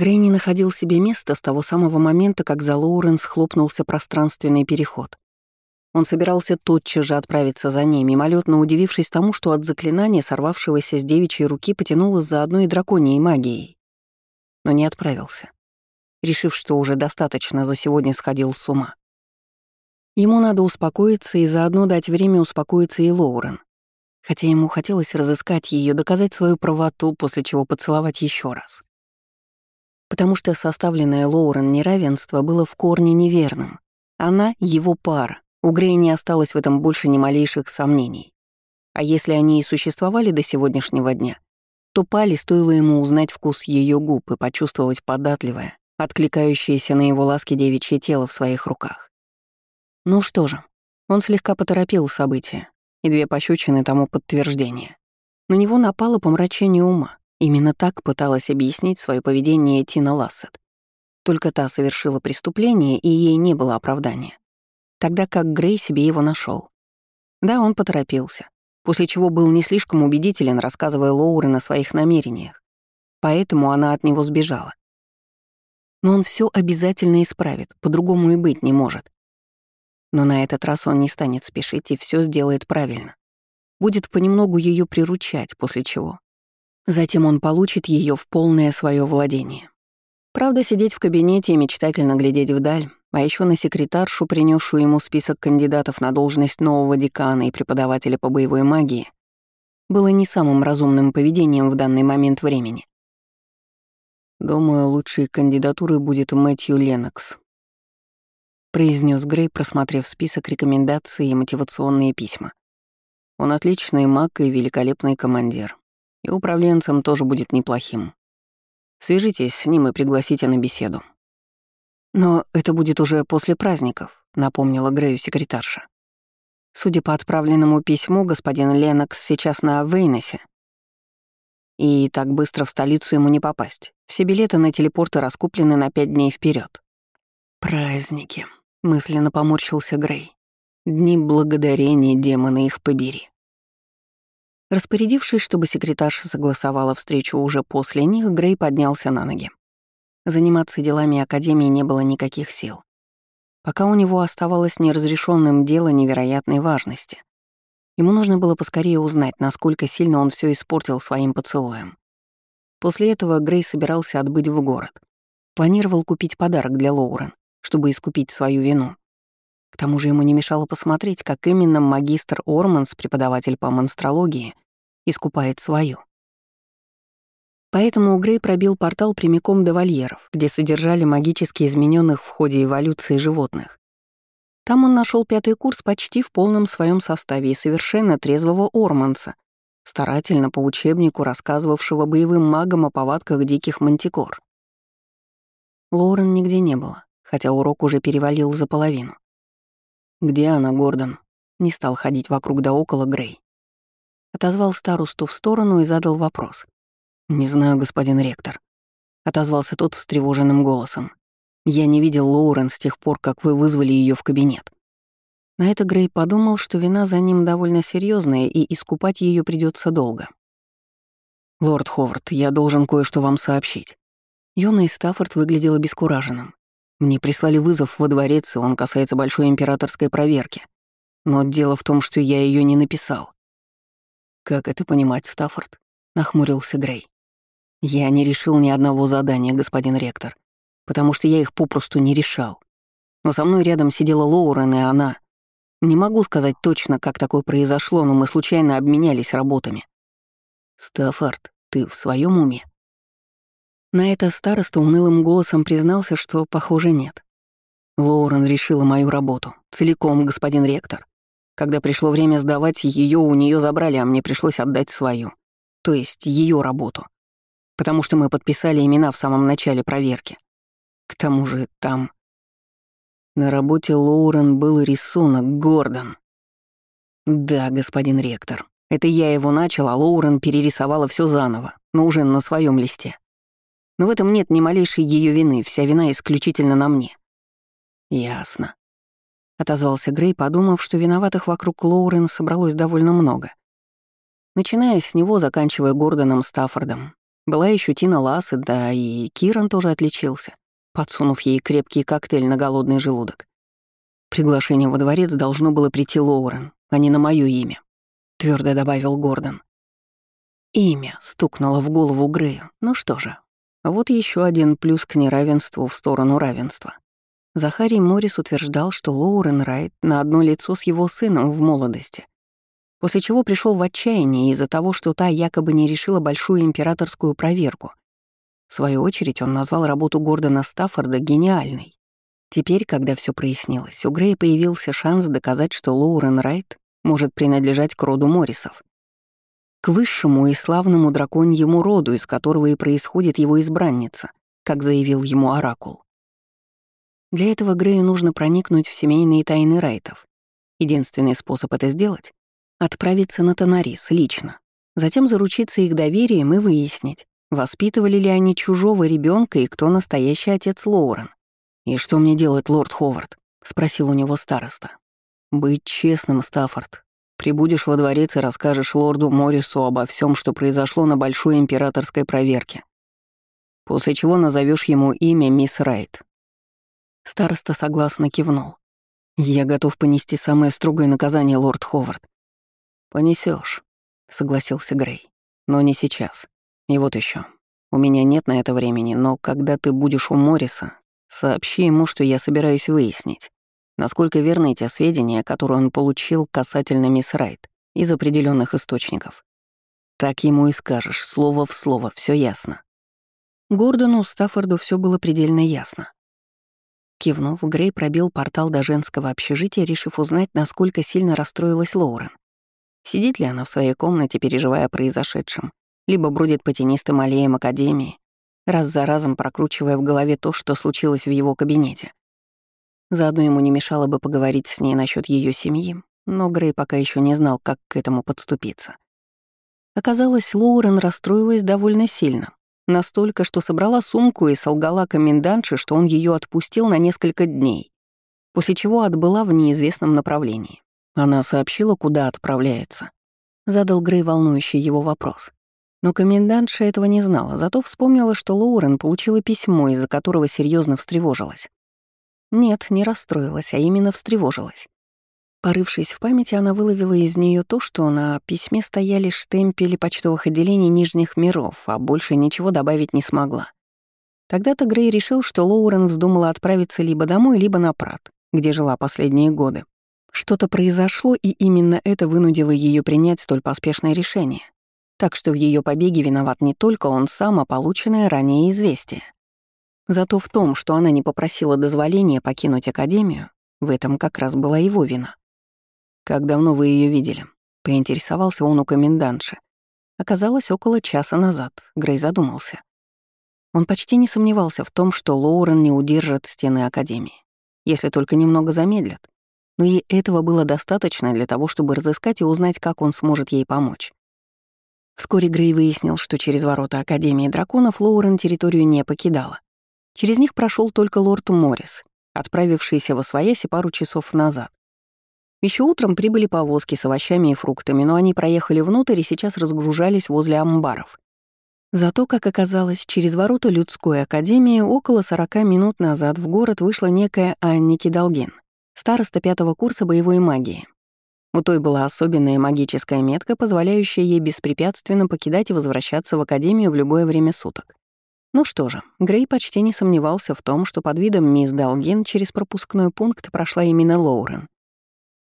Грей не находил себе места с того самого момента, как за Лоурен схлопнулся пространственный переход. Он собирался тотчас же отправиться за ней, мимолетно удивившись тому, что от заклинания, сорвавшегося с девичьей руки, потянуло за одной драконьей магией. Но не отправился, решив, что уже достаточно за сегодня сходил с ума. Ему надо успокоиться и заодно дать время успокоиться и Лоурен. Хотя ему хотелось разыскать ее, доказать свою правоту, после чего поцеловать еще раз потому что составленное Лоурен неравенство было в корне неверным. Она — его пара, у Грей не осталось в этом больше ни малейших сомнений. А если они и существовали до сегодняшнего дня, то Пали стоило ему узнать вкус ее губ и почувствовать податливое, откликающееся на его ласки девичье тело в своих руках. Ну что же, он слегка поторопил события, и две пощечины тому подтверждение. На него напало помрачение ума, Именно так пыталась объяснить свое поведение Тина Лассет. Только та совершила преступление, и ей не было оправдания. Тогда как Грей себе его нашел. Да, он поторопился, после чего был не слишком убедителен, рассказывая Лоурен о своих намерениях. Поэтому она от него сбежала. Но он все обязательно исправит, по-другому и быть не может. Но на этот раз он не станет спешить и все сделает правильно. Будет понемногу ее приручать, после чего Затем он получит ее в полное свое владение. Правда, сидеть в кабинете и мечтательно глядеть вдаль, а еще на секретаршу, принесшую ему список кандидатов на должность нового декана и преподавателя по боевой магии, было не самым разумным поведением в данный момент времени. «Думаю, лучшей кандидатурой будет Мэтью Ленокс», произнес Грей, просмотрев список рекомендаций и мотивационные письма. «Он отличный маг и великолепный командир. И управленцем тоже будет неплохим. Свяжитесь с ним и пригласите на беседу. Но это будет уже после праздников, напомнила Грею секретарша. Судя по отправленному письму, господин Ленокс сейчас на Вейнесе. И так быстро в столицу ему не попасть. Все билеты на телепорты раскуплены на пять дней вперед. Праздники, мысленно поморщился Грей. Дни благодарения, демоны их побери. Распорядившись, чтобы секретарша согласовала встречу уже после них, Грей поднялся на ноги. Заниматься делами Академии не было никаких сил. Пока у него оставалось неразрешенным дело невероятной важности. Ему нужно было поскорее узнать, насколько сильно он все испортил своим поцелуем. После этого Грей собирался отбыть в город. Планировал купить подарок для Лоурен, чтобы искупить свою вину. К тому же ему не мешало посмотреть, как именно магистр Орманс, преподаватель по монстрологии, искупает свою. Поэтому Грей пробил портал прямиком до вольеров, где содержали магически измененных в ходе эволюции животных. Там он нашел пятый курс почти в полном своем составе и совершенно трезвого Орманса, старательно по учебнику рассказывавшего боевым магам о повадках диких мантикор. Лорен нигде не было, хотя урок уже перевалил за половину. «Где она, Гордон?» Не стал ходить вокруг да около Грей. Отозвал старосту в сторону и задал вопрос. «Не знаю, господин ректор», — отозвался тот встревоженным голосом. «Я не видел Лоурен с тех пор, как вы вызвали ее в кабинет». На это Грей подумал, что вина за ним довольно серьезная и искупать ее придется долго. «Лорд Ховард, я должен кое-что вам сообщить». Юный Стаффорд выглядел обескураженным. Мне прислали вызов во дворец, и он касается большой императорской проверки. Но дело в том, что я ее не написал. «Как это понимать, Стаффорд?» — нахмурился Грей. «Я не решил ни одного задания, господин ректор, потому что я их попросту не решал. Но со мной рядом сидела Лоурен, и она... Не могу сказать точно, как такое произошло, но мы случайно обменялись работами. Стаффорд, ты в своем уме?» На это староста унылым голосом признался, что, похоже, нет. Лоурен решила мою работу. Целиком, господин ректор. Когда пришло время сдавать, ее у нее забрали, а мне пришлось отдать свою. То есть ее работу. Потому что мы подписали имена в самом начале проверки. К тому же там... На работе Лоурен был рисунок Гордон. Да, господин ректор. Это я его начал, а Лоурен перерисовала все заново, но уже на своем листе. Но в этом нет ни малейшей ее вины, вся вина исключительно на мне. Ясно. Отозвался Грей, подумав, что виноватых вокруг Лоурен собралось довольно много. Начиная с него, заканчивая Гордоном Стаффордом, Была еще Тина Лассы, да и Киран тоже отличился, подсунув ей крепкий коктейль на голодный желудок. Приглашение во дворец должно было прийти Лоурен, а не на мое имя, твердо добавил Гордон. Имя стукнуло в голову Грею. Ну что же, вот еще один плюс к неравенству в сторону равенства. Захарий Моррис утверждал, что Лоурен Райт на одно лицо с его сыном в молодости, после чего пришел в отчаяние из-за того, что та якобы не решила большую императорскую проверку. В свою очередь он назвал работу Гордона Стаффорда гениальной. Теперь, когда все прояснилось, у Грея появился шанс доказать, что Лоурен Райт может принадлежать к роду Моррисов. К высшему и славному драконьему роду, из которого и происходит его избранница, как заявил ему Оракул. Для этого Грею нужно проникнуть в семейные тайны Райтов. Единственный способ это сделать — отправиться на Тонарис лично, затем заручиться их доверием и выяснить, воспитывали ли они чужого ребенка и кто настоящий отец Лоурен. «И что мне делать, лорд Ховард?» — спросил у него староста. «Быть честным, Стаффорд. Прибудешь во дворец и расскажешь лорду Моррису обо всем, что произошло на большой императорской проверке. После чего назовешь ему имя мисс Райт, Староста согласно кивнул. «Я готов понести самое строгое наказание, лорд Ховард». Понесешь, согласился Грей. «Но не сейчас. И вот еще. У меня нет на это времени, но когда ты будешь у Морриса, сообщи ему, что я собираюсь выяснить, насколько верны те сведения, которые он получил касательно мисс Райт из определенных источников. Так ему и скажешь, слово в слово, все ясно». Гордону Стаффорду все было предельно ясно. Кивнув, Грей пробил портал до женского общежития, решив узнать, насколько сильно расстроилась Лоурен. Сидит ли она в своей комнате, переживая о произошедшем, либо бродит по тенистым аллеям Академии, раз за разом прокручивая в голове то, что случилось в его кабинете. Заодно ему не мешало бы поговорить с ней насчет ее семьи, но Грей пока еще не знал, как к этому подступиться. Оказалось, Лоурен расстроилась довольно сильно. Настолько, что собрала сумку и солгала комендантше, что он ее отпустил на несколько дней, после чего отбыла в неизвестном направлении. Она сообщила, куда отправляется. Задал Грей волнующий его вопрос. Но комендантша этого не знала, зато вспомнила, что Лоурен получила письмо, из-за которого серьезно встревожилась. Нет, не расстроилась, а именно встревожилась. Порывшись в памяти, она выловила из нее то, что на письме стояли штемпели почтовых отделений Нижних миров, а больше ничего добавить не смогла. Тогда-то Грей решил, что Лоурен вздумала отправиться либо домой, либо на Прат, где жила последние годы. Что-то произошло, и именно это вынудило ее принять столь поспешное решение. Так что в ее побеге виноват не только он сам, а полученное ранее известие. Зато в том, что она не попросила дозволения покинуть Академию, в этом как раз была его вина. «Как давно вы ее видели?» — поинтересовался он у комендантши. Оказалось, около часа назад. Грей задумался. Он почти не сомневался в том, что Лоурен не удержит стены Академии, если только немного замедлят. Но и этого было достаточно для того, чтобы разыскать и узнать, как он сможет ей помочь. Вскоре Грей выяснил, что через ворота Академии драконов Лоурен территорию не покидала. Через них прошел только лорд Моррис, отправившийся во свояси пару часов назад. Еще утром прибыли повозки с овощами и фруктами, но они проехали внутрь и сейчас разгружались возле амбаров. Зато, как оказалось, через ворота людской академии около 40 минут назад в город вышла некая Анники Долгин, староста пятого курса боевой магии. У той была особенная магическая метка, позволяющая ей беспрепятственно покидать и возвращаться в академию в любое время суток. Ну что же, Грей почти не сомневался в том, что под видом мисс Долгин через пропускной пункт прошла именно Лоурен.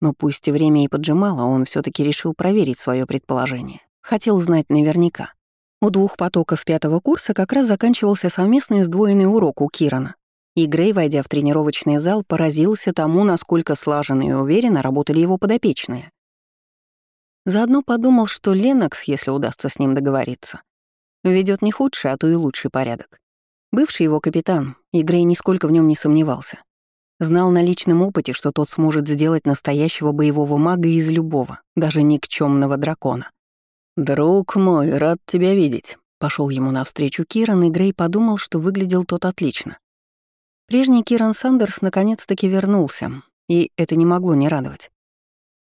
Но пусть время и поджимало, он все таки решил проверить свое предположение. Хотел знать наверняка. У двух потоков пятого курса как раз заканчивался совместный сдвоенный урок у Кирана. И Грей, войдя в тренировочный зал, поразился тому, насколько слаженно и уверенно работали его подопечные. Заодно подумал, что Ленокс, если удастся с ним договориться, ведет не худший, а то и лучший порядок. Бывший его капитан, и Грей нисколько в нем не сомневался. Знал на личном опыте, что тот сможет сделать настоящего боевого мага из любого, даже никчемного дракона. «Друг мой, рад тебя видеть», — пошел ему навстречу Киран, и Грей подумал, что выглядел тот отлично. Прежний Киран Сандерс наконец-таки вернулся, и это не могло не радовать.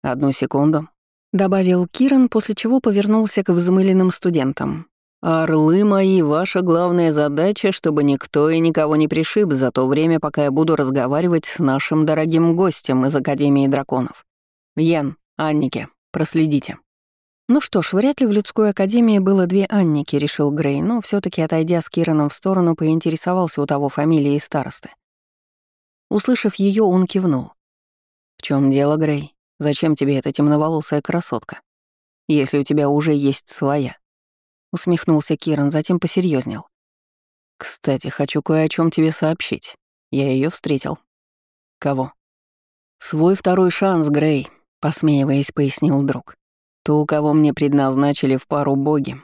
«Одну секунду», — добавил Киран, после чего повернулся к взмыленным студентам. — «Орлы мои, ваша главная задача, чтобы никто и никого не пришиб за то время, пока я буду разговаривать с нашим дорогим гостем из Академии драконов. Ян, Аннике, проследите». Ну что ж, вряд ли в людской академии было две Анники, решил Грей, но все таки отойдя с Кираном в сторону, поинтересовался у того фамилии и старосты. Услышав ее, он кивнул. «В чем дело, Грей? Зачем тебе эта темноволосая красотка? Если у тебя уже есть своя?» Усмехнулся Киран, затем посерьезнел. «Кстати, хочу кое о чем тебе сообщить. Я ее встретил». «Кого?» «Свой второй шанс, Грей», — посмеиваясь, пояснил друг. «Ту, кого мне предназначили в пару боги.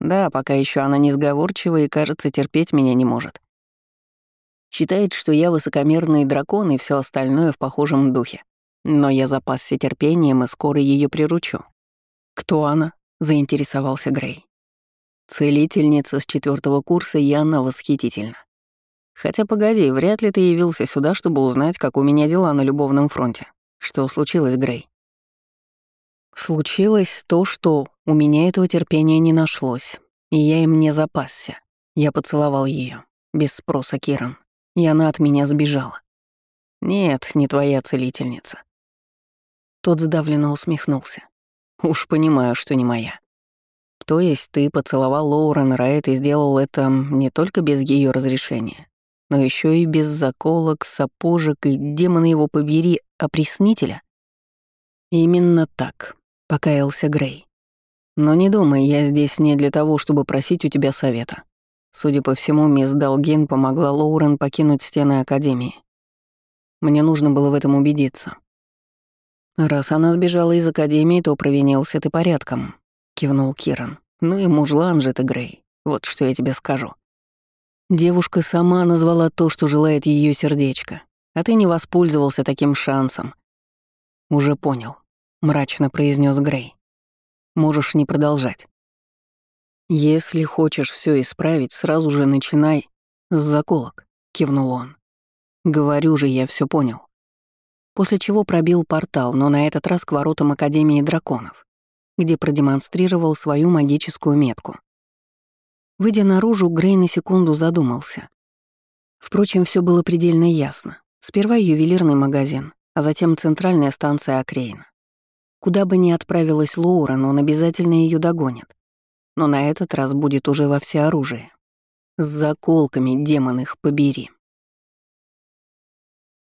Да, пока еще она несговорчива и, кажется, терпеть меня не может. Считает, что я высокомерный дракон и все остальное в похожем духе. Но я запасся терпением и скоро ее приручу. «Кто она?» — заинтересовался Грей. Целительница с четвертого курса Яна восхитительна. Хотя погоди, вряд ли ты явился сюда, чтобы узнать, как у меня дела на любовном фронте. Что случилось, Грей? Случилось то, что у меня этого терпения не нашлось, и я им не запасся. Я поцеловал ее без спроса, Киран, и она от меня сбежала. Нет, не твоя целительница. Тот сдавленно усмехнулся. Уж понимаю, что не моя. То есть ты поцеловал Лоурен Райт и сделал это не только без ее разрешения, но еще и без заколок, сапожек и, демона его побери, опреснителя? Именно так, покаялся Грей. Но не думай, я здесь не для того, чтобы просить у тебя совета. Судя по всему, мисс Далген помогла Лоурен покинуть стены Академии. Мне нужно было в этом убедиться. Раз она сбежала из Академии, то провинился ты порядком кивнул Киран. «Ну и мужлан же ты, Грей. Вот что я тебе скажу. Девушка сама назвала то, что желает ее сердечко, а ты не воспользовался таким шансом». «Уже понял», — мрачно произнес Грей. «Можешь не продолжать». «Если хочешь все исправить, сразу же начинай с заколок», — кивнул он. «Говорю же, я все понял». После чего пробил портал, но на этот раз к воротам Академии драконов где продемонстрировал свою магическую метку. Выйдя наружу, Грей на секунду задумался. Впрочем, все было предельно ясно. Сперва ювелирный магазин, а затем центральная станция Акрейна. Куда бы ни отправилась Лоурен, он обязательно ее догонит. Но на этот раз будет уже во всеоружии. С заколками, демон их побери.